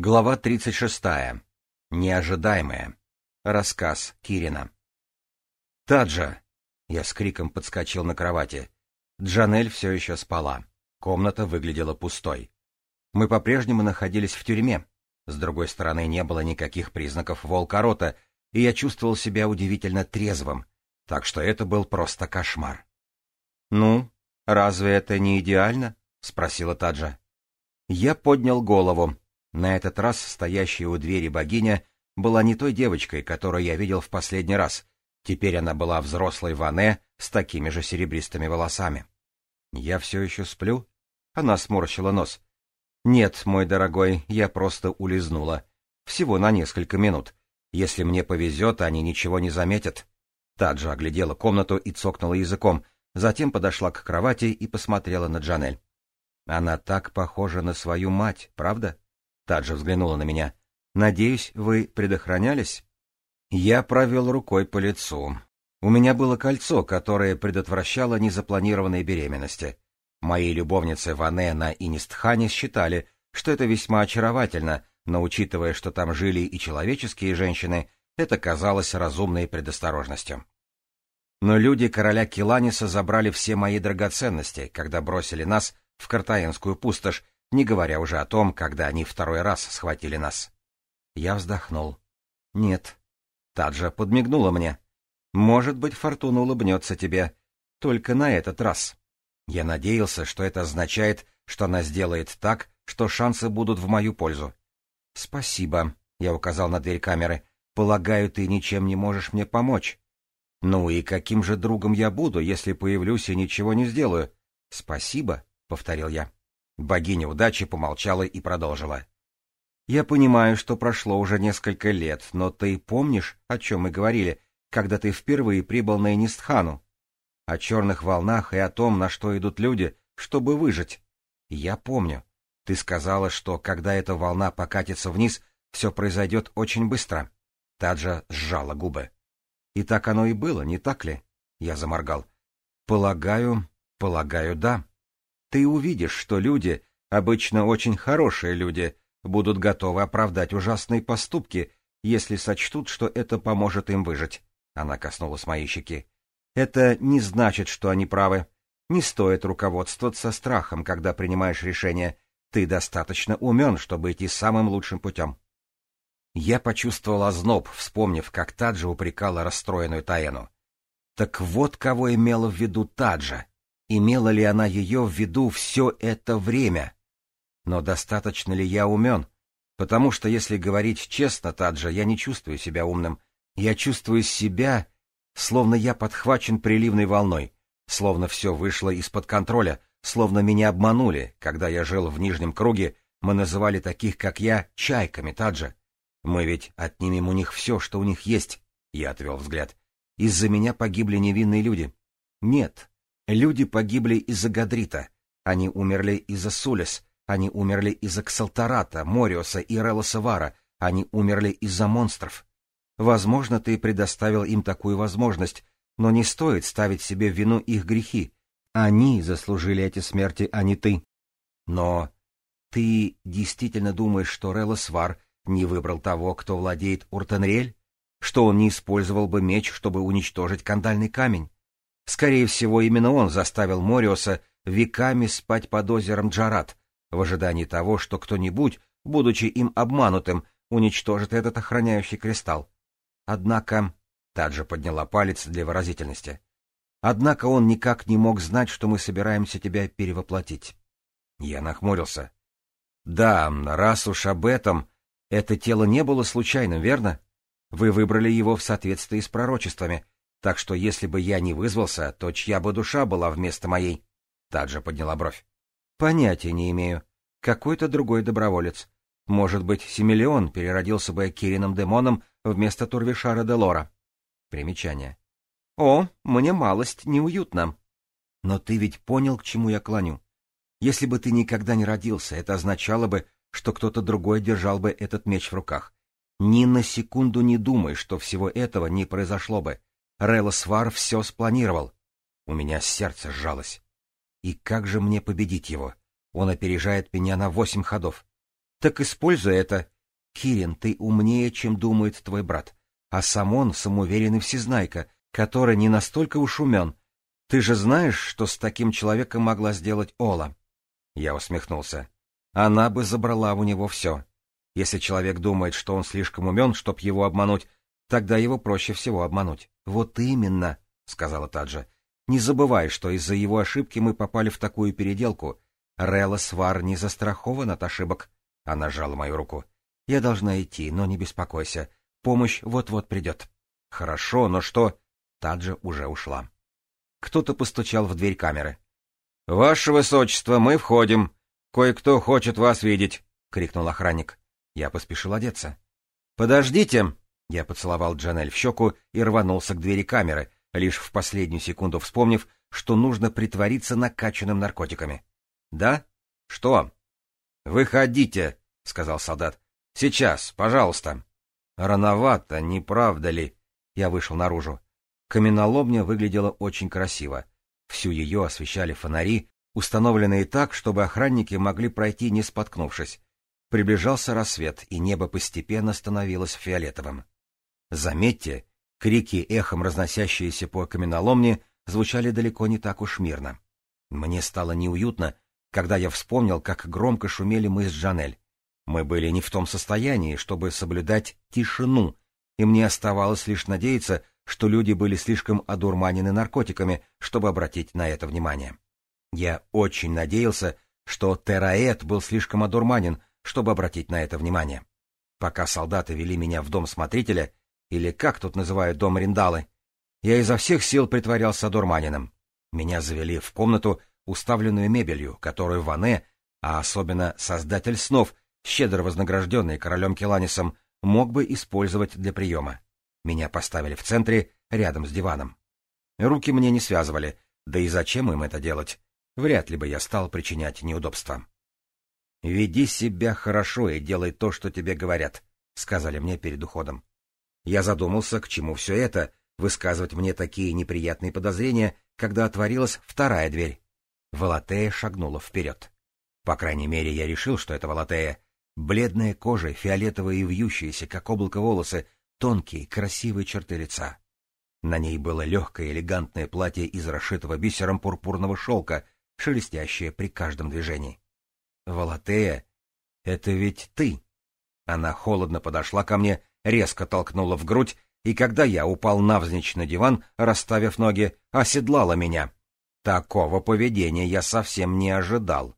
Глава 36. Неожидаемое. Рассказ Кирина. «Таджа!» Я с криком подскочил на кровати. Джанель все еще спала. Комната выглядела пустой. Мы по-прежнему находились в тюрьме. С другой стороны, не было никаких признаков волкорота, и я чувствовал себя удивительно трезвым. Так что это был просто кошмар. «Ну, разве это не идеально?» — спросила Таджа. Я поднял голову, на этот раз стоящая у двери богиня была не той девочкой, которую я видел в последний раз. Теперь она была взрослой Ване с такими же серебристыми волосами. «Я все еще сплю?» Она сморщила нос. «Нет, мой дорогой, я просто улизнула. Всего на несколько минут. Если мне повезет, они ничего не заметят». Таджа оглядела комнату и цокнула языком, затем подошла к кровати и посмотрела на Джанель. «Она так похожа на свою мать, правда?» Также взглянула на меня. «Надеюсь, вы предохранялись?» Я провел рукой по лицу. У меня было кольцо, которое предотвращало незапланированные беременности. Мои любовницы Ванена и Нистхани считали, что это весьма очаровательно, но учитывая, что там жили и человеческие женщины, это казалось разумной предосторожностью. Но люди короля Киланиса забрали все мои драгоценности, когда бросили нас в Картаенскую пустошь, не говоря уже о том, когда они второй раз схватили нас. Я вздохнул. Нет. Таджа подмигнула мне. Может быть, фортуна улыбнется тебе. Только на этот раз. Я надеялся, что это означает, что она сделает так, что шансы будут в мою пользу. Спасибо, я указал на дверь камеры. Полагаю, ты ничем не можешь мне помочь. Ну и каким же другом я буду, если появлюсь и ничего не сделаю? Спасибо, повторил я. Богиня удачи помолчала и продолжила. «Я понимаю, что прошло уже несколько лет, но ты помнишь, о чем мы говорили, когда ты впервые прибыл на Энистхану? О черных волнах и о том, на что идут люди, чтобы выжить. Я помню. Ты сказала, что когда эта волна покатится вниз, все произойдет очень быстро». Таджа сжала губы. «И так оно и было, не так ли?» Я заморгал. «Полагаю, полагаю, да», ты увидишь, что люди, обычно очень хорошие люди, будут готовы оправдать ужасные поступки, если сочтут, что это поможет им выжить. Она коснулась моей щеки. Это не значит, что они правы. Не стоит руководствоваться страхом, когда принимаешь решение. Ты достаточно умен, чтобы идти самым лучшим путем. Я почувствовал озноб, вспомнив, как Таджа упрекала расстроенную Таэну. Так вот кого имела в виду Таджа. Имела ли она ее в виду все это время? Но достаточно ли я умен? Потому что, если говорить честно, Таджа, я не чувствую себя умным. Я чувствую себя, словно я подхвачен приливной волной, словно все вышло из-под контроля, словно меня обманули. Когда я жил в Нижнем круге, мы называли таких, как я, чайками, Таджа. Мы ведь отнимем у них все, что у них есть, — я отвел взгляд. Из-за меня погибли невинные люди. Нет, Люди погибли из-за Гадрита, они умерли из-за Сулис, они умерли из-за Ксалтарата, Мориоса и Релосавара, они умерли из-за монстров. Возможно, ты предоставил им такую возможность, но не стоит ставить себе в вину их грехи. Они заслужили эти смерти, а не ты. Но ты действительно думаешь, что Релосвар не выбрал того, кто владеет Уртенрель, Что он не использовал бы меч, чтобы уничтожить кандальный камень? Скорее всего, именно он заставил Мориуса веками спать под озером Джарат, в ожидании того, что кто-нибудь, будучи им обманутым, уничтожит этот охраняющий кристалл. Однако... Таджа подняла палец для выразительности. Однако он никак не мог знать, что мы собираемся тебя перевоплотить. Я нахмурился. Да, раз уж об этом, это тело не было случайным, верно? Вы выбрали его в соответствии с пророчествами — так что если бы я не вызвался, то чья бы душа была вместо моей? Таджа подняла бровь. Понятия не имею. Какой-то другой доброволец. Может быть, Симелеон переродился бы Кирином Демоном вместо Турвишара Делора. Примечание. О, мне малость неуютно. Но ты ведь понял, к чему я клоню. Если бы ты никогда не родился, это означало бы, что кто-то другой держал бы этот меч в руках. Ни на секунду не думай, что всего этого не произошло бы. Релосвар все спланировал. У меня сердце сжалось. И как же мне победить его? Он опережает меня на восемь ходов. Так используй это. Кирин, ты умнее, чем думает твой брат. А сам он самоуверенный всезнайка, который не настолько уж умен. Ты же знаешь, что с таким человеком могла сделать Ола. Я усмехнулся. Она бы забрала у него все. Если человек думает, что он слишком умен, чтоб его обмануть, Тогда его проще всего обмануть. Вот именно, сказала Таджа. Не забывай, что из-за его ошибки мы попали в такую переделку. Релла Свар не застрахован от ошибок. Она сжала мою руку. Я должна идти, но не беспокойся. Помощь вот-вот придет. Хорошо, но что? Таджа уже ушла. Кто-то постучал в дверь камеры. «Ваше высочество, мы входим. Кое-кто хочет вас видеть», — крикнул охранник. Я поспешил одеться. «Подождите», я поцеловал Джанель в щеку и рванулся к двери камеры, лишь в последнюю секунду вспомнив, что нужно притвориться накачанным наркотиками. — Да? Что? — Выходите, — сказал солдат. — Сейчас, пожалуйста. — Рановато, не правда ли? Я вышел наружу. Каменоломня выглядела очень красиво. Всю ее освещали фонари, установленные так, чтобы охранники могли пройти, не споткнувшись. Приближался рассвет, и небо постепенно становилось фиолетовым. Заметьте, крики, эхом разносящиеся по каменоломне, звучали далеко не так уж мирно. Мне стало неуютно, когда я вспомнил, как громко шумели мы с Джанель. Мы были не в том состоянии, чтобы соблюдать тишину, и мне оставалось лишь надеяться, что люди были слишком одурманены наркотиками, чтобы обратить на это внимание. Я очень надеялся, что Тераэт был слишком одурманен, чтобы обратить на это внимание. Пока солдаты вели меня в дом смотрителя, или как тут называют дом Риндалы, я изо всех сил притворялся дурманином. Меня завели в комнату, уставленную мебелью, которую Ване, а особенно создатель снов, щедро вознагражденный королем Келанисом, мог бы использовать для приема. Меня поставили в центре, рядом с диваном. Руки мне не связывали, да и зачем им это делать? Вряд ли бы я стал причинять неудобства. «Веди себя хорошо и делай то, что тебе говорят», — сказали мне перед уходом. Я задумался, к чему все это, высказывать мне такие неприятные подозрения, когда отворилась вторая дверь. Волотея шагнула вперед. По крайней мере, я решил, что это Волотея. Бледная кожа, фиолетовые и вьющиеся, как облако волосы, тонкие, красивые черты лица. На ней было легкое элегантное платье из расшитого бисером пурпурного шелка, шелестящее при каждом движении. «Волотея, это ведь ты!» Она холодно подошла ко мне, резко толкнула в грудь, и когда я упал навзничь на диван, расставив ноги, оседлала меня. Такого поведения я совсем не ожидал.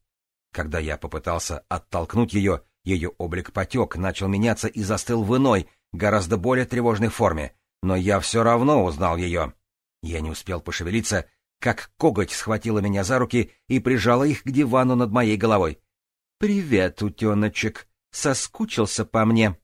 Когда я попытался оттолкнуть ее, ее облик потек, начал меняться и застыл в иной, гораздо более тревожной форме, но я все равно узнал ее. Я не успел пошевелиться, как коготь схватила меня за руки и прижала их к дивану над моей головой. «Привет, утеночек! Соскучился по мне!»